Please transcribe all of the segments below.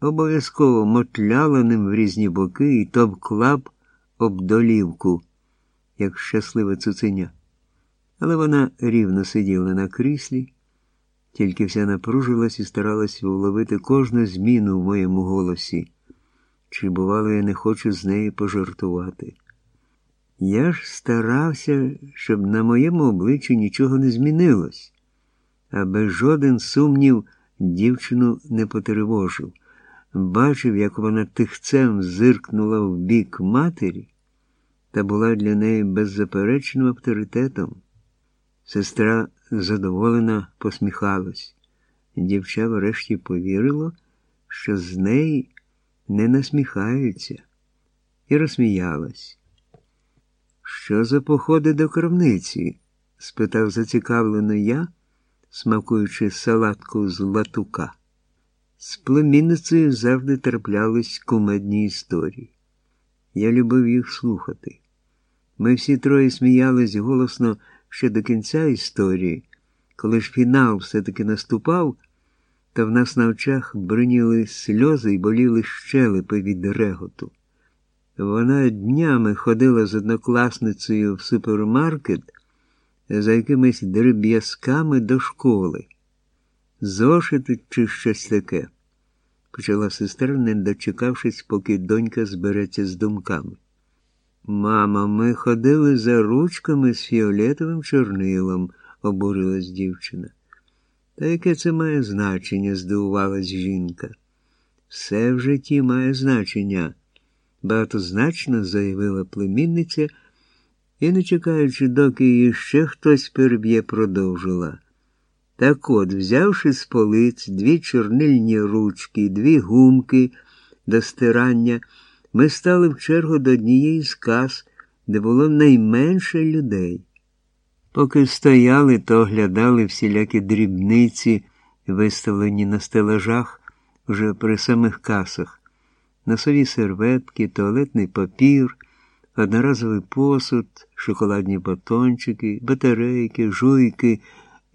обов'язково мотляла ним в різні боки і товкла б об долівку, як щаслива цуценя. Але вона рівно сиділа на кріслі, тільки вся напружилась і старалась вловити кожну зміну в моєму голосі, чи, бувало, я не хочу з нею пожартувати. Я ж старався, щоб на моєму обличчі нічого не змінилось, аби жоден сумнів дівчину не потривожив. Бачив, як вона тихцем зиркнула в бік матері та була для неї беззаперечним авторитетом. Сестра задоволена посміхалась. Дівча врешті повірило, що з неї не насміхаються, і розсміялась. Що за походи до крамниці? спитав зацікавлено я, смакуючи салатку з латука. З племінницею завжди траплялись кумедні історії. Я любив їх слухати. Ми всі троє сміялись голосно ще до кінця історії, коли ж фінал все-таки наступав, та в нас на очах бриніли сльози і боліли щелепи від реготу. Вона днями ходила з однокласницею в супермаркет за якимись дріб'язками до школи. Зошити чи щось таке, почала сестра, не дочекавшись, поки донька збереться з думками. Мама, ми ходили за ручками з фіолетовим чорнилом, обурилась дівчина. Та яке це має значення? здивувалась жінка. Все в житті має значення, багатозначно заявила племінниця і, не чекаючи, доки її ще хтось переб'є, продовжила. Так от, взявши з полиць дві чорнильні ручки, дві гумки до стирання, ми стали в чергу до однієї з кас, де було найменше людей. Поки стояли, то оглядали всілякі дрібниці, виставлені на стелажах вже при самих касах, носові серветки, туалетний папір, одноразовий посуд, шоколадні батончики, батарейки, жуйки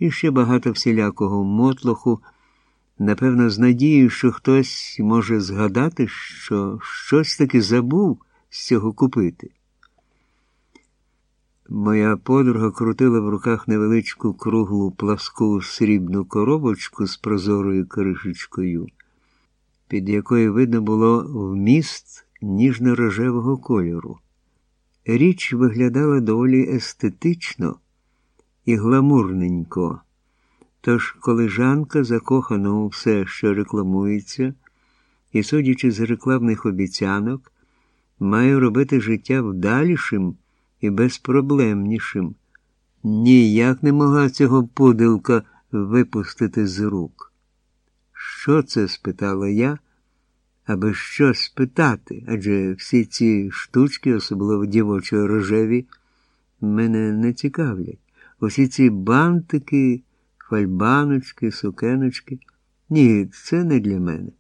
і ще багато всілякого мотлоху, напевно, з надією, що хтось може згадати, що щось таки забув з цього купити. Моя подруга крутила в руках невеличку круглу пласку срібну коробочку з прозорою кришечкою, під якою видно було вміст ніжно-рожевого кольору. Річ виглядала доволі естетично і гламурненько. Тож колежанка закохана у все, що рекламується, і, судячи з рекламних обіцянок, має робити життя вдалішим і безпроблемнішим. Ніяк не могла цього подилка випустити з рук. Що це? спитала я, аби щось спитати, адже всі ці штучки, особливо дівочої рожеві, мене не цікавлять. Усі ці бантики, фальбаночки, сукеночки. Ні, це не для мене.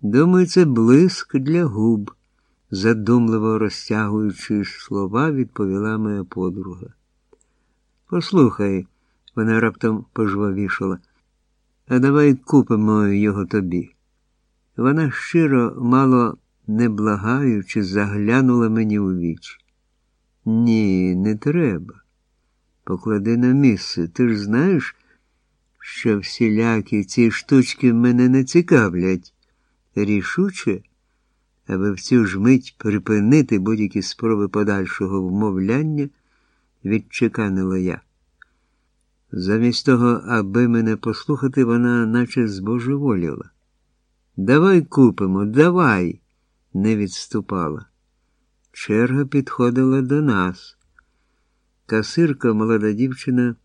Думаю, це блиск для губ задумливо розтягуючи слова, відповіла моя подруга. Послухай, вона раптом пожвавішала, а давай купимо його тобі. Вона щиро, мало не благаючи, заглянула мені у вічі. Ні, не треба. Поклади на місце. Ти ж знаєш, що всілякі ці штучки мене не цікавлять. Рішуче аби в цю ж мить припинити будь-які спроби подальшого вмовляння, відчеканила я. Замість того, аби мене послухати, вона наче збожеволіла. Давай купимо, давай, не відступала. Черга підходила до нас. Касирка, молода дівчина,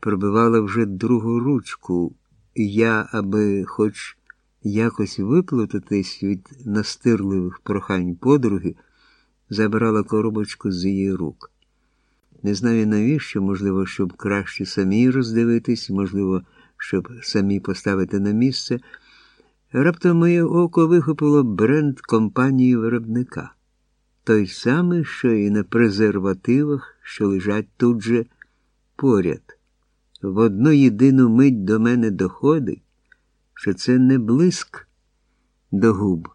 пробивала вже другу ручку, і я, аби хоч якось виплутатись від настирливих прохань подруги, забрала коробочку з її рук. Не знаю навіщо, можливо, щоб краще самі роздивитись, можливо, щоб самі поставити на місце. Раптом моє око вихопило бренд компанії виробника. Той самий, що і на презервативах, що лежать тут же поряд. В одну єдину мить до мене доходить що це не блиск, до губ.